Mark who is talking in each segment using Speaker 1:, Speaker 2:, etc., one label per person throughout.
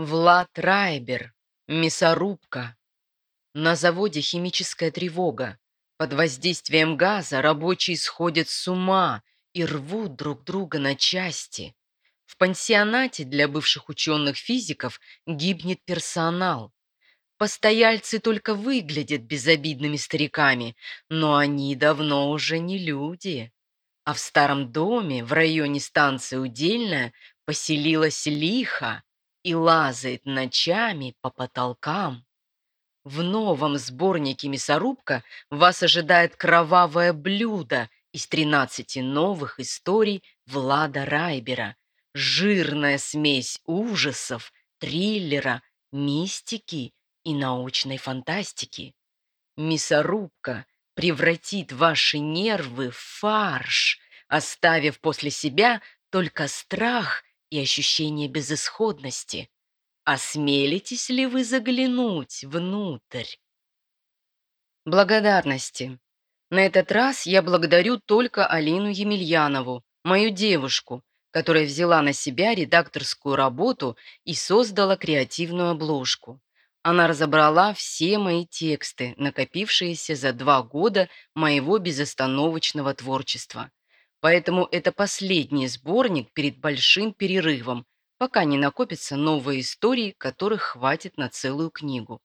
Speaker 1: Влад Райбер. Мясорубка. На заводе химическая тревога. Под воздействием газа рабочие сходят с ума и рвут друг друга на части. В пансионате для бывших ученых-физиков гибнет персонал. Постояльцы только выглядят безобидными стариками, но они давно уже не люди. А в старом доме в районе станции Удельная поселилась лиха и лазает ночами по потолкам. В новом сборнике «Мясорубка» вас ожидает кровавое блюдо из 13 новых историй Влада Райбера. Жирная смесь ужасов, триллера, мистики и научной фантастики. Мясорубка превратит ваши нервы в фарш, оставив после себя только страх и ощущение безысходности. Осмелитесь ли вы заглянуть внутрь? Благодарности. На этот раз я благодарю только Алину Емельянову, мою девушку, которая взяла на себя редакторскую работу и создала креативную обложку. Она разобрала все мои тексты, накопившиеся за два года моего безостановочного творчества. Поэтому это последний сборник перед большим перерывом, пока не накопятся новые истории, которых хватит на целую книгу.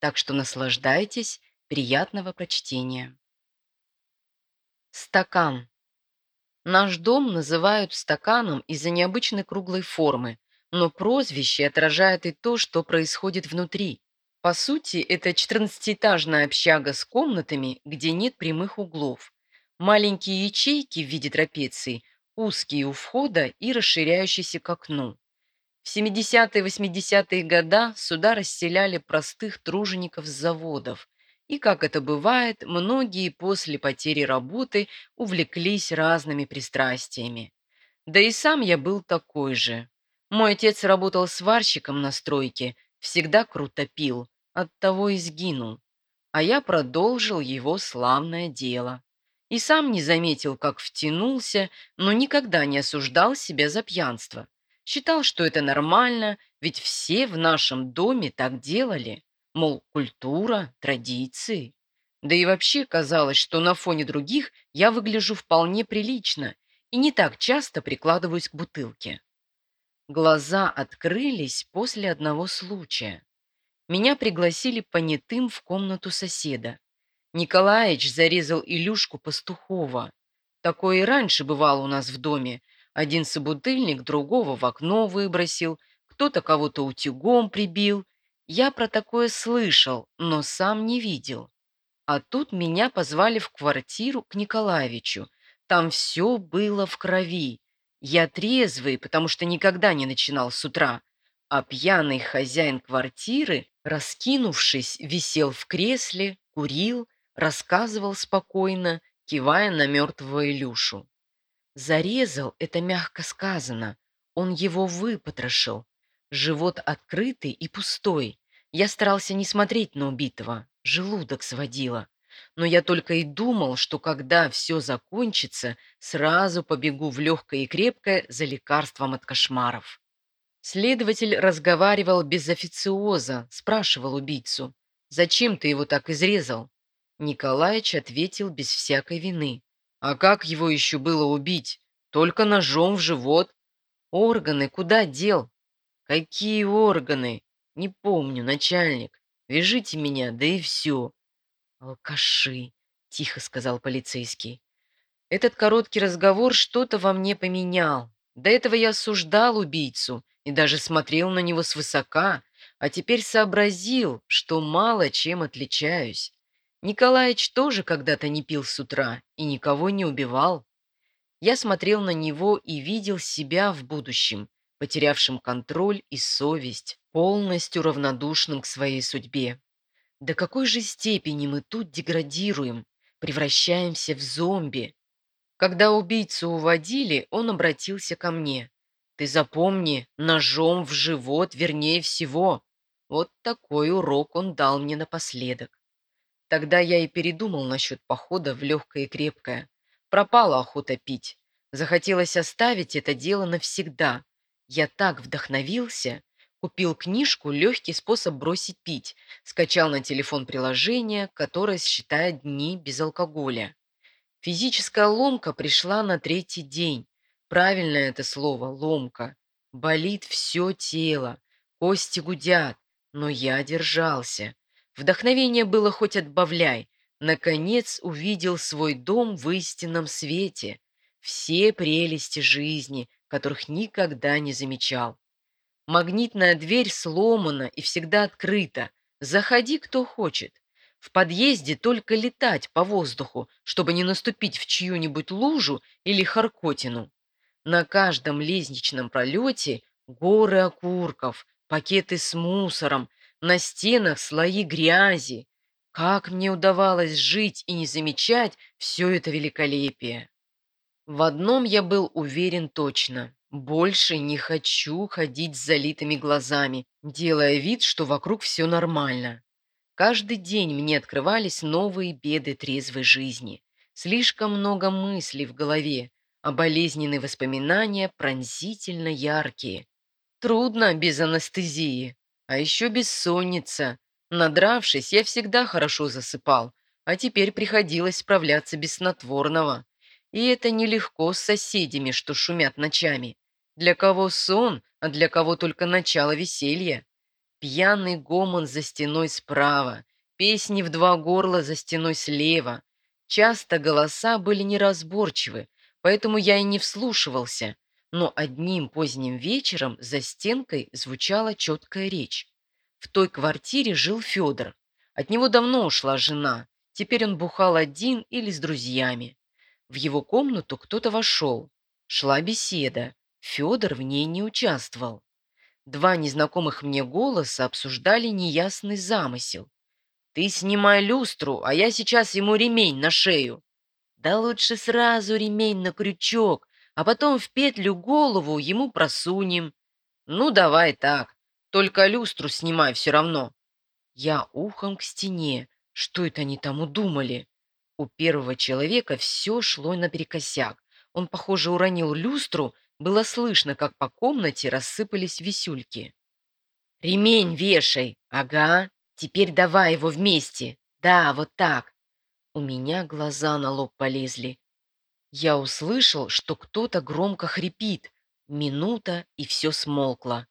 Speaker 1: Так что наслаждайтесь, приятного прочтения. Стакан. Наш дом называют стаканом из-за необычной круглой формы, но прозвище отражает и то, что происходит внутри. По сути, это 14-этажная общага с комнатами, где нет прямых углов. Маленькие ячейки в виде трапеции, узкие у входа и расширяющиеся к окну. В 70-е 80-е годы сюда расселяли простых тружеников с заводов. И, как это бывает, многие после потери работы увлеклись разными пристрастиями. Да и сам я был такой же. Мой отец работал сварщиком на стройке, всегда круто пил, оттого и сгинул. А я продолжил его славное дело. И сам не заметил, как втянулся, но никогда не осуждал себя за пьянство. Считал, что это нормально, ведь все в нашем доме так делали. Мол, культура, традиции. Да и вообще казалось, что на фоне других я выгляжу вполне прилично и не так часто прикладываюсь к бутылке. Глаза открылись после одного случая. Меня пригласили понятым в комнату соседа. Николаевич зарезал Илюшку Пастухова. Такое и раньше бывало у нас в доме. Один собутыльник другого в окно выбросил, кто-то кого-то утюгом прибил. Я про такое слышал, но сам не видел. А тут меня позвали в квартиру к Николаевичу. Там все было в крови. Я трезвый, потому что никогда не начинал с утра. А пьяный хозяин квартиры, раскинувшись, висел в кресле, курил, рассказывал спокойно, кивая на мертвого Илюшу. Зарезал — это мягко сказано. Он его выпотрошил. Живот открытый и пустой. Я старался не смотреть на убитого. Желудок сводило. Но я только и думал, что когда все закончится, сразу побегу в легкое и крепкое за лекарством от кошмаров. Следователь разговаривал без официоза, спрашивал убийцу. «Зачем ты его так изрезал?» Николаич ответил без всякой вины. «А как его еще было убить? Только ножом в живот. Органы куда дел?» «Какие органы? Не помню, начальник. Вяжите меня, да и все». «Алкаши», — тихо сказал полицейский. Этот короткий разговор что-то во мне поменял. До этого я осуждал убийцу и даже смотрел на него свысока, а теперь сообразил, что мало чем отличаюсь. Николаич тоже когда-то не пил с утра и никого не убивал. Я смотрел на него и видел себя в будущем, потерявшим контроль и совесть, полностью равнодушным к своей судьбе. До какой же степени мы тут деградируем, превращаемся в зомби? Когда убийцу уводили, он обратился ко мне. «Ты запомни, ножом в живот вернее всего». Вот такой урок он дал мне напоследок. Тогда я и передумал насчет похода в легкое и крепкое. Пропала охота пить. Захотелось оставить это дело навсегда. Я так вдохновился. Купил книжку «Легкий способ бросить пить», скачал на телефон приложение, которое считает дни без алкоголя. Физическая ломка пришла на третий день. Правильное это слово – ломка. Болит все тело, кости гудят, но я держался. Вдохновение было хоть отбавляй. Наконец увидел свой дом в истинном свете. Все прелести жизни, которых никогда не замечал. Магнитная дверь сломана и всегда открыта. Заходи, кто хочет. В подъезде только летать по воздуху, чтобы не наступить в чью-нибудь лужу или харкотину. На каждом лестничном пролете горы окурков, пакеты с мусором, на стенах слои грязи. Как мне удавалось жить и не замечать все это великолепие. В одном я был уверен точно. Больше не хочу ходить с залитыми глазами, делая вид, что вокруг все нормально. Каждый день мне открывались новые беды трезвой жизни. Слишком много мыслей в голове, а болезненные воспоминания пронзительно яркие. Трудно без анестезии, а еще бессонница. Надравшись, я всегда хорошо засыпал, а теперь приходилось справляться без снотворного. И это нелегко с соседями, что шумят ночами. Для кого сон, а для кого только начало веселья. Пьяный гомон за стеной справа, песни в два горла за стеной слева. Часто голоса были неразборчивы, поэтому я и не вслушивался. Но одним поздним вечером за стенкой звучала четкая речь. В той квартире жил Федор. От него давно ушла жена. Теперь он бухал один или с друзьями. В его комнату кто-то вошел. Шла беседа. Федор в ней не участвовал. Два незнакомых мне голоса обсуждали неясный замысел. «Ты снимай люстру, а я сейчас ему ремень на шею». «Да лучше сразу ремень на крючок, а потом в петлю голову ему просунем». «Ну, давай так, только люстру снимай все равно». Я ухом к стене. Что это они там удумали? У первого человека все шло наперекосяк. Он, похоже, уронил люстру, было слышно, как по комнате рассыпались висюльки. «Ремень вешай! Ага! Теперь давай его вместе! Да, вот так!» У меня глаза на лоб полезли. Я услышал, что кто-то громко хрипит. Минута, и все смолкло.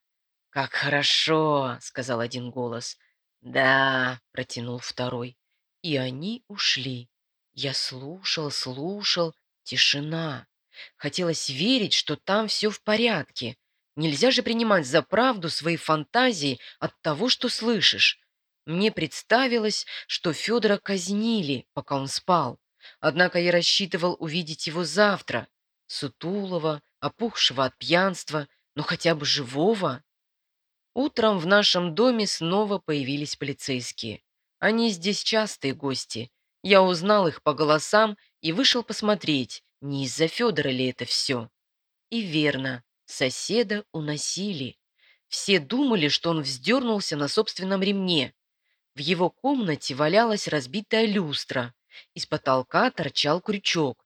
Speaker 1: «Как хорошо!» — сказал один голос. «Да!» — протянул второй. И они ушли. Я слушал, слушал. Тишина. Хотелось верить, что там все в порядке. Нельзя же принимать за правду свои фантазии от того, что слышишь. Мне представилось, что Федора казнили, пока он спал. Однако я рассчитывал увидеть его завтра. Сутулого, опухшего от пьянства, но хотя бы живого. Утром в нашем доме снова появились полицейские. Они здесь частые гости. Я узнал их по голосам и вышел посмотреть, не из-за Федора ли это все. И верно, соседа уносили. Все думали, что он вздернулся на собственном ремне. В его комнате валялась разбитая люстра. Из потолка торчал крючок.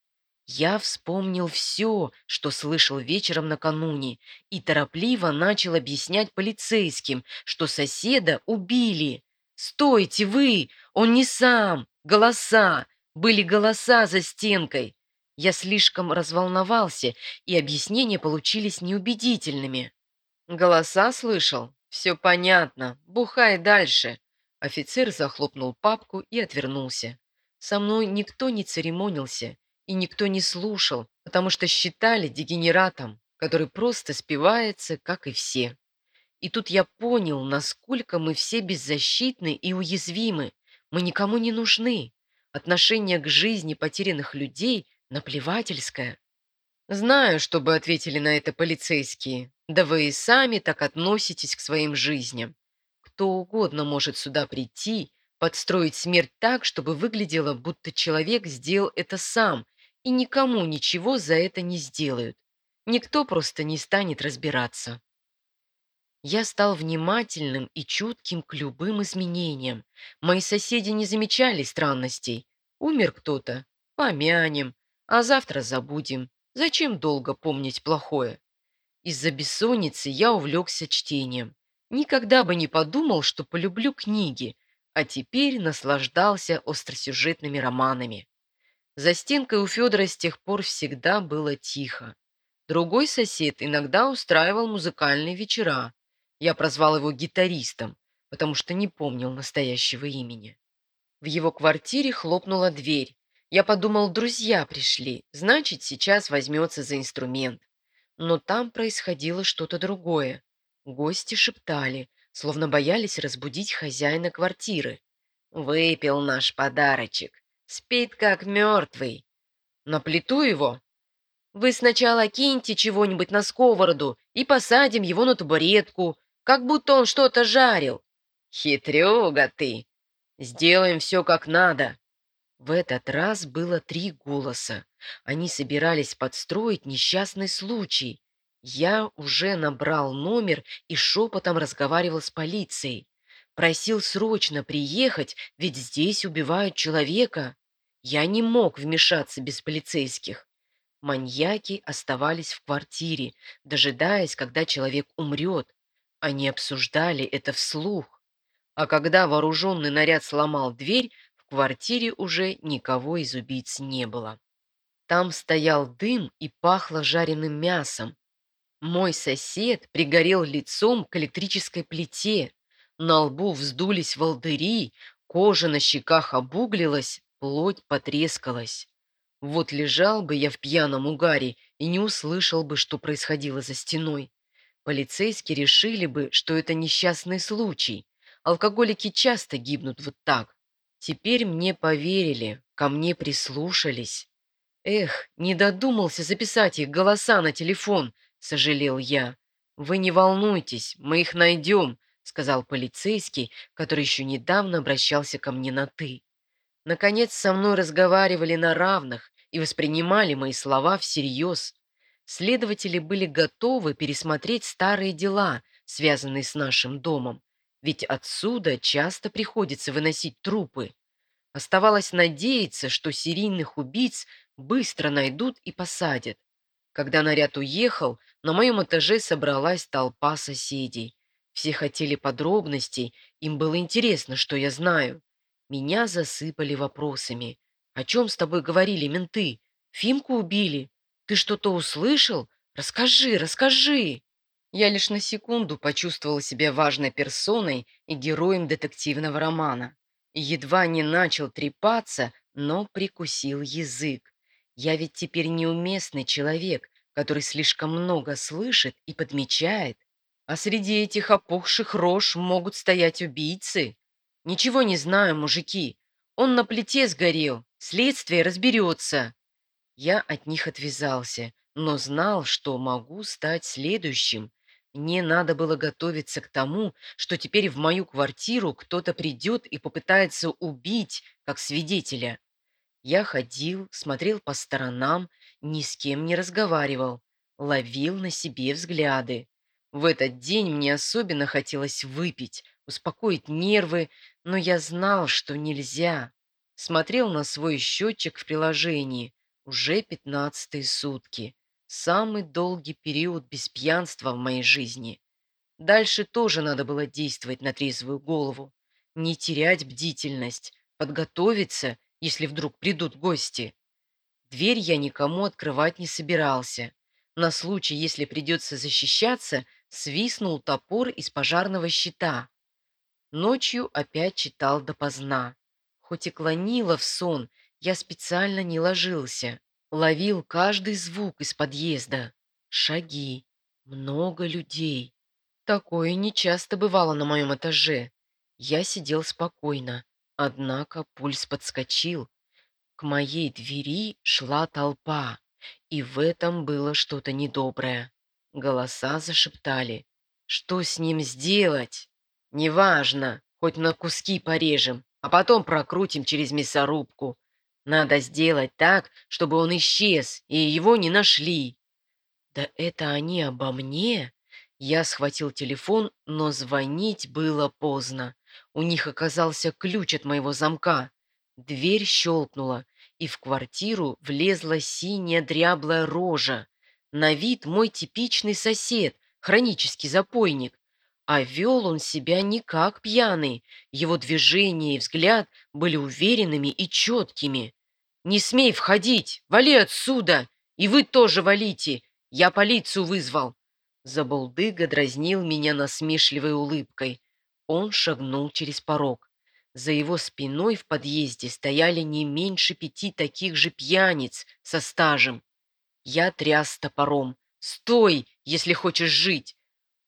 Speaker 1: Я вспомнил все, что слышал вечером накануне, и торопливо начал объяснять полицейским, что соседа убили. «Стойте вы! Он не сам! Голоса! Были голоса за стенкой!» Я слишком разволновался, и объяснения получились неубедительными. «Голоса слышал? Все понятно. Бухай дальше!» Офицер захлопнул папку и отвернулся. Со мной никто не церемонился, и никто не слушал, потому что считали дегенератом, который просто спивается, как и все. И тут я понял, насколько мы все беззащитны и уязвимы. Мы никому не нужны. Отношение к жизни потерянных людей наплевательское. Знаю, что бы ответили на это полицейские. Да вы и сами так относитесь к своим жизням. Кто угодно может сюда прийти, подстроить смерть так, чтобы выглядело, будто человек сделал это сам, и никому ничего за это не сделают. Никто просто не станет разбираться. Я стал внимательным и чутким к любым изменениям. Мои соседи не замечали странностей. Умер кто-то, помянем, а завтра забудем. Зачем долго помнить плохое? Из-за бессонницы я увлекся чтением. Никогда бы не подумал, что полюблю книги, а теперь наслаждался остросюжетными романами. За стенкой у Федора с тех пор всегда было тихо. Другой сосед иногда устраивал музыкальные вечера. Я прозвал его гитаристом, потому что не помнил настоящего имени. В его квартире хлопнула дверь. Я подумал, друзья пришли, значит, сейчас возьмется за инструмент. Но там происходило что-то другое. Гости шептали, словно боялись разбудить хозяина квартиры. «Выпил наш подарочек. Спит как мертвый. На плиту его вы сначала киньте чего-нибудь на сковороду и посадим его на табуретку, как будто он что-то жарил. Хитрюга ты. Сделаем все как надо. В этот раз было три голоса. Они собирались подстроить несчастный случай. Я уже набрал номер и шепотом разговаривал с полицией. Просил срочно приехать, ведь здесь убивают человека. Я не мог вмешаться без полицейских. Маньяки оставались в квартире, дожидаясь, когда человек умрет. Они обсуждали это вслух. А когда вооруженный наряд сломал дверь, в квартире уже никого из убийц не было. Там стоял дым и пахло жареным мясом. Мой сосед пригорел лицом к электрической плите. На лбу вздулись волдыри, кожа на щеках обуглилась, плоть потрескалась. Вот лежал бы я в пьяном угаре и не услышал бы, что происходило за стеной. Полицейские решили бы, что это несчастный случай. Алкоголики часто гибнут вот так. Теперь мне поверили, ко мне прислушались. Эх, не додумался записать их голоса на телефон, сожалел я. Вы не волнуйтесь, мы их найдем, сказал полицейский, который еще недавно обращался ко мне на «ты». Наконец со мной разговаривали на равных и воспринимали мои слова всерьез. Следователи были готовы пересмотреть старые дела, связанные с нашим домом, ведь отсюда часто приходится выносить трупы. Оставалось надеяться, что серийных убийц быстро найдут и посадят. Когда наряд уехал, на моем этаже собралась толпа соседей. Все хотели подробностей, им было интересно, что я знаю. Меня засыпали вопросами. «О чем с тобой говорили менты? Фимку убили? Ты что-то услышал? Расскажи, расскажи!» Я лишь на секунду почувствовал себя важной персоной и героем детективного романа. едва не начал трепаться, но прикусил язык. Я ведь теперь неуместный человек, который слишком много слышит и подмечает. А среди этих опухших рож могут стоять убийцы. «Ничего не знаю, мужики. Он на плите сгорел. Следствие разберется». Я от них отвязался, но знал, что могу стать следующим. Мне надо было готовиться к тому, что теперь в мою квартиру кто-то придет и попытается убить, как свидетеля. Я ходил, смотрел по сторонам, ни с кем не разговаривал, ловил на себе взгляды. В этот день мне особенно хотелось выпить, успокоить нервы, но я знал, что нельзя. Смотрел на свой счетчик в приложении. Уже пятнадцатые сутки. Самый долгий период без пьянства в моей жизни. Дальше тоже надо было действовать на трезвую голову. Не терять бдительность, подготовиться, если вдруг придут гости. Дверь я никому открывать не собирался. На случай, если придется защищаться, свистнул топор из пожарного щита. Ночью опять читал допоздна. Хоть и клонило в сон, я специально не ложился. Ловил каждый звук из подъезда. Шаги. Много людей. Такое нечасто бывало на моем этаже. Я сидел спокойно, однако пульс подскочил. К моей двери шла толпа, и в этом было что-то недоброе. Голоса зашептали. «Что с ним сделать?» «Неважно, хоть на куски порежем, а потом прокрутим через мясорубку. Надо сделать так, чтобы он исчез, и его не нашли». «Да это они обо мне?» Я схватил телефон, но звонить было поздно. У них оказался ключ от моего замка. Дверь щелкнула, и в квартиру влезла синяя дряблая рожа. На вид мой типичный сосед, хронический запойник. А вел он себя не как пьяный. Его движения и взгляд были уверенными и четкими. «Не смей входить! Вали отсюда! И вы тоже валите! Я полицию вызвал!» Забулдыга дразнил меня насмешливой улыбкой. Он шагнул через порог. За его спиной в подъезде стояли не меньше пяти таких же пьяниц со стажем. Я тряс топором. «Стой, если хочешь жить!»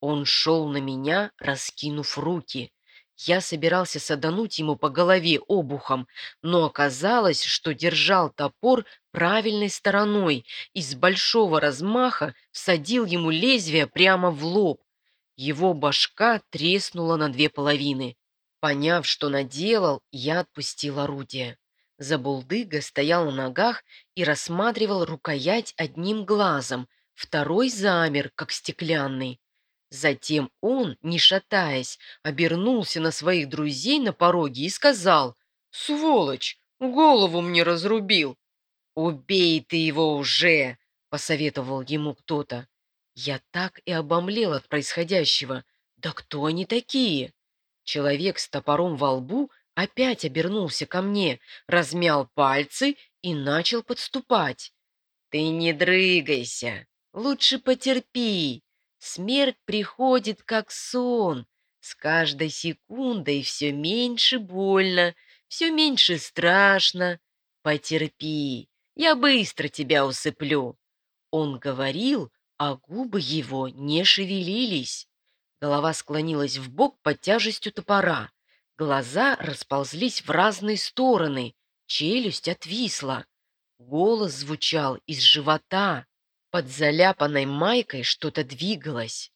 Speaker 1: Он шел на меня, раскинув руки. Я собирался садануть ему по голове обухом, но оказалось, что держал топор правильной стороной и с большого размаха всадил ему лезвие прямо в лоб. Его башка треснула на две половины. Поняв, что наделал, я отпустил орудие. Забулдыга стоял на ногах и рассматривал рукоять одним глазом, второй замер, как стеклянный. Затем он, не шатаясь, обернулся на своих друзей на пороге и сказал, «Сволочь, голову мне разрубил!» «Убей ты его уже!» — посоветовал ему кто-то. Я так и обомлел от происходящего. «Да кто они такие?» Человек с топором во лбу опять обернулся ко мне, размял пальцы и начал подступать. «Ты не дрыгайся, лучше потерпи, Смерть приходит как сон. С каждой секундой все меньше больно, все меньше страшно. Потерпи, я быстро тебя усыплю. Он говорил, а губы его не шевелились. Голова склонилась в бок под тяжестью топора. Глаза расползлись в разные стороны, челюсть отвисла. Голос звучал из живота. Под заляпанной майкой что-то двигалось.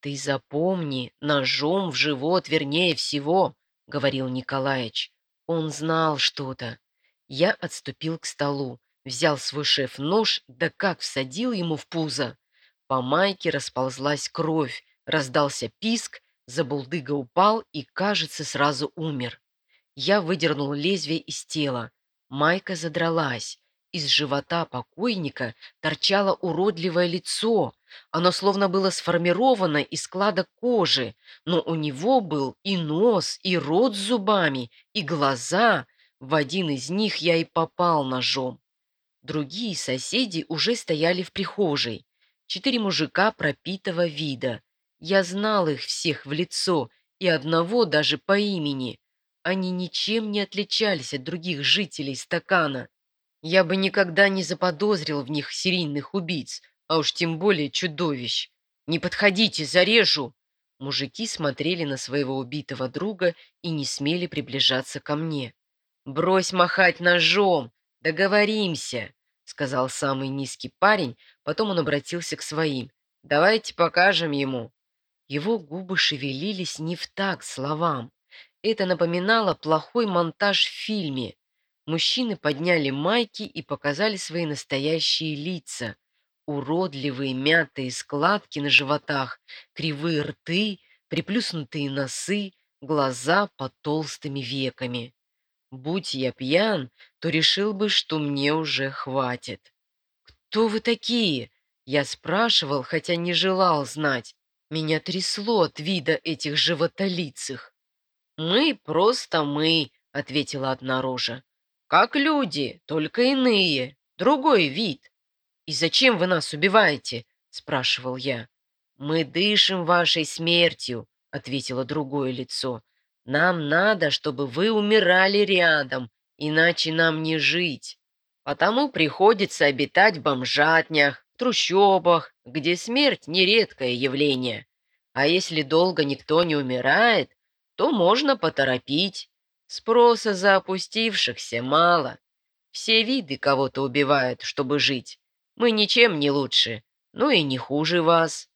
Speaker 1: «Ты запомни, ножом в живот вернее всего», — говорил Николаевич. Он знал что-то. Я отступил к столу, взял свой шеф-нож, да как всадил ему в пузо. По майке расползлась кровь, раздался писк, забулдыга упал и, кажется, сразу умер. Я выдернул лезвие из тела. Майка задралась. Из живота покойника торчало уродливое лицо. Оно словно было сформировано из складок кожи, но у него был и нос, и рот с зубами, и глаза. В один из них я и попал ножом. Другие соседи уже стояли в прихожей. Четыре мужика пропитого вида. Я знал их всех в лицо, и одного даже по имени. Они ничем не отличались от других жителей стакана. Я бы никогда не заподозрил в них серийных убийц, а уж тем более чудовищ. «Не подходите, зарежу!» Мужики смотрели на своего убитого друга и не смели приближаться ко мне. «Брось махать ножом! Договоримся!» Сказал самый низкий парень, потом он обратился к своим. «Давайте покажем ему». Его губы шевелились не в так словам. Это напоминало плохой монтаж в фильме. Мужчины подняли майки и показали свои настоящие лица. Уродливые мятые складки на животах, кривые рты, приплюснутые носы, глаза под толстыми веками. Будь я пьян, то решил бы, что мне уже хватит. «Кто вы такие?» Я спрашивал, хотя не желал знать. Меня трясло от вида этих животолицых. «Мы просто мы», — ответила одна рожа. Как люди, только иные, другой вид. И зачем вы нас убиваете? Спрашивал я. Мы дышим вашей смертью, ответило другое лицо. Нам надо, чтобы вы умирали рядом, иначе нам не жить. Потому приходится обитать в бомжатнях, трущобах, где смерть – нередкое явление. А если долго никто не умирает, то можно поторопить. Спроса за опустившихся мало. Все виды кого-то убивают, чтобы жить. Мы ничем не лучше, ну и не хуже вас.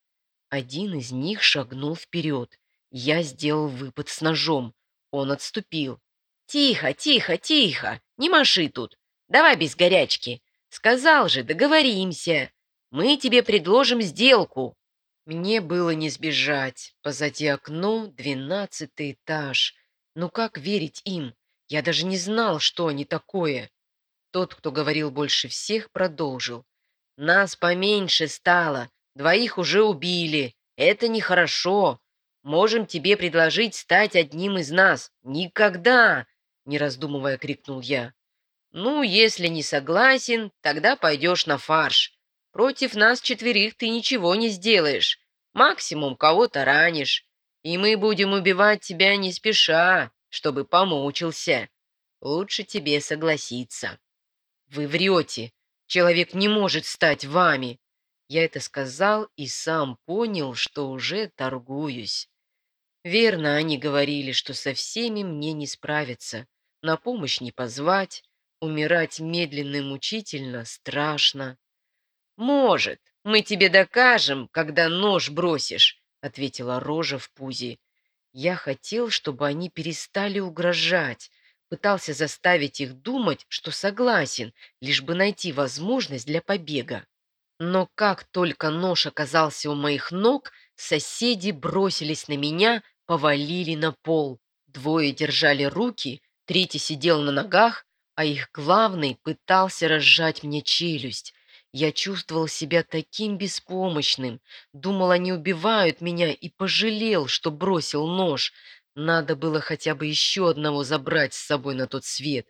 Speaker 1: Один из них шагнул вперед. Я сделал выпад с ножом. Он отступил. «Тихо, тихо, тихо! Не маши тут! Давай без горячки! Сказал же, договоримся! Мы тебе предложим сделку!» Мне было не сбежать. Позади окно двенадцатый этаж. Ну как верить им? Я даже не знал, что они такое. Тот, кто говорил больше всех, продолжил. Нас поменьше стало, двоих уже убили. Это нехорошо. Можем тебе предложить стать одним из нас. Никогда!» — не раздумывая крикнул я. «Ну, если не согласен, тогда пойдешь на фарш. Против нас четверых ты ничего не сделаешь. Максимум кого-то ранишь. И мы будем убивать тебя не спеша, чтобы помучился. Лучше тебе согласиться». «Вы врете. Человек не может стать вами». Я это сказал и сам понял, что уже торгуюсь. Верно, они говорили, что со всеми мне не справиться, на помощь не позвать, умирать медленно и мучительно страшно. «Может, мы тебе докажем, когда нож бросишь», — ответила Рожа в пузе. Я хотел, чтобы они перестали угрожать, пытался заставить их думать, что согласен, лишь бы найти возможность для побега. Но как только нож оказался у моих ног, соседи бросились на меня, повалили на пол. Двое держали руки, третий сидел на ногах, а их главный пытался разжать мне челюсть. Я чувствовал себя таким беспомощным, думал, они убивают меня и пожалел, что бросил нож. Надо было хотя бы еще одного забрать с собой на тот свет.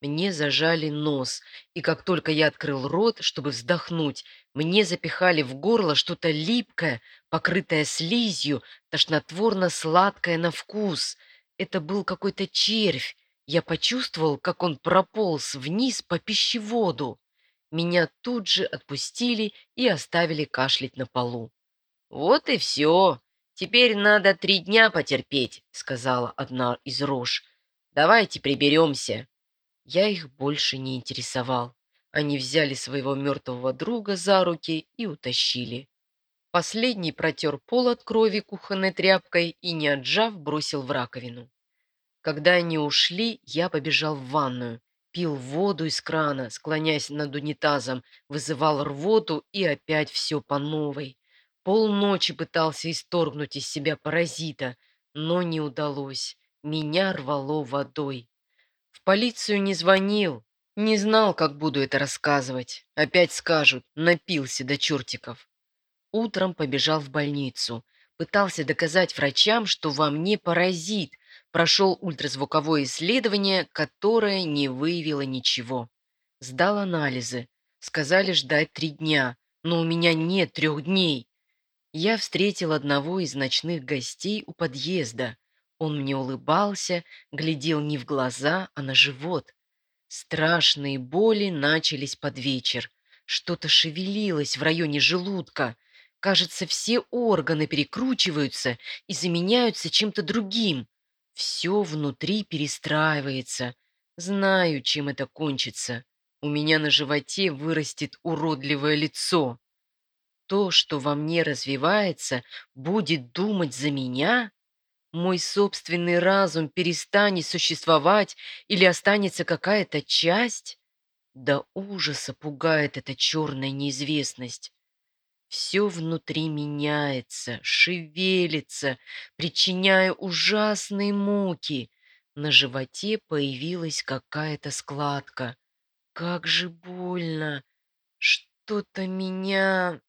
Speaker 1: Мне зажали нос, и как только я открыл рот, чтобы вздохнуть, мне запихали в горло что-то липкое, покрытое слизью, тошнотворно-сладкое на вкус. Это был какой-то червь. Я почувствовал, как он прополз вниз по пищеводу. Меня тут же отпустили и оставили кашлять на полу. «Вот и все. Теперь надо три дня потерпеть», — сказала одна из рож. «Давайте приберемся». Я их больше не интересовал. Они взяли своего мертвого друга за руки и утащили. Последний протер пол от крови кухонной тряпкой и, не отжав, бросил в раковину. Когда они ушли, я побежал в ванную, пил воду из крана, склоняясь над унитазом, вызывал рвоту и опять все по новой. Полночи пытался исторгнуть из себя паразита, но не удалось. Меня рвало водой. В полицию не звонил. Не знал, как буду это рассказывать. Опять скажут, напился до чертиков. Утром побежал в больницу. Пытался доказать врачам, что во мне паразит. Прошел ультразвуковое исследование, которое не выявило ничего. Сдал анализы. Сказали ждать три дня, но у меня нет трех дней. Я встретил одного из ночных гостей у подъезда. Он мне улыбался, глядел не в глаза, а на живот. Страшные боли начались под вечер. Что-то шевелилось в районе желудка. Кажется, все органы перекручиваются и заменяются чем-то другим. Все внутри перестраивается. Знаю, чем это кончится. У меня на животе вырастет уродливое лицо. То, что во мне развивается, будет думать за меня? Мой собственный разум перестанет существовать или останется какая-то часть? До ужаса пугает эта черная неизвестность. Все внутри меняется, шевелится, причиняя ужасные муки. На животе появилась какая-то складка. Как же больно! Что-то меня